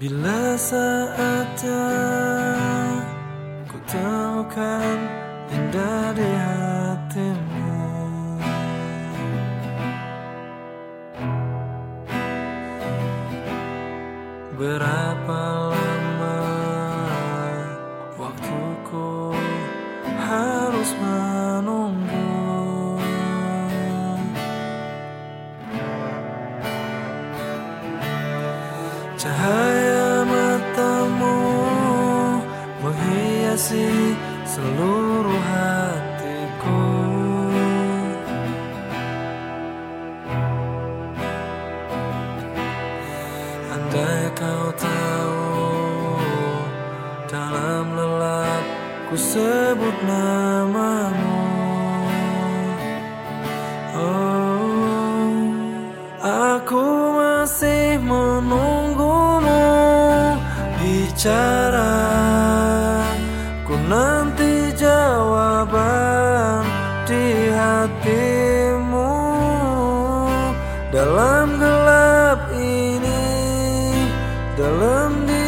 Bila saatnya ku temukan indah di hatimu. Berapa lama waktuku harus menunggu? Cahaya menghiasi seluruh hatiku. Andai kau tahu dalam lelap ku sebut namamu. Oh, aku masih menunggumu bicara di hatimu dalam gelap ini dalam di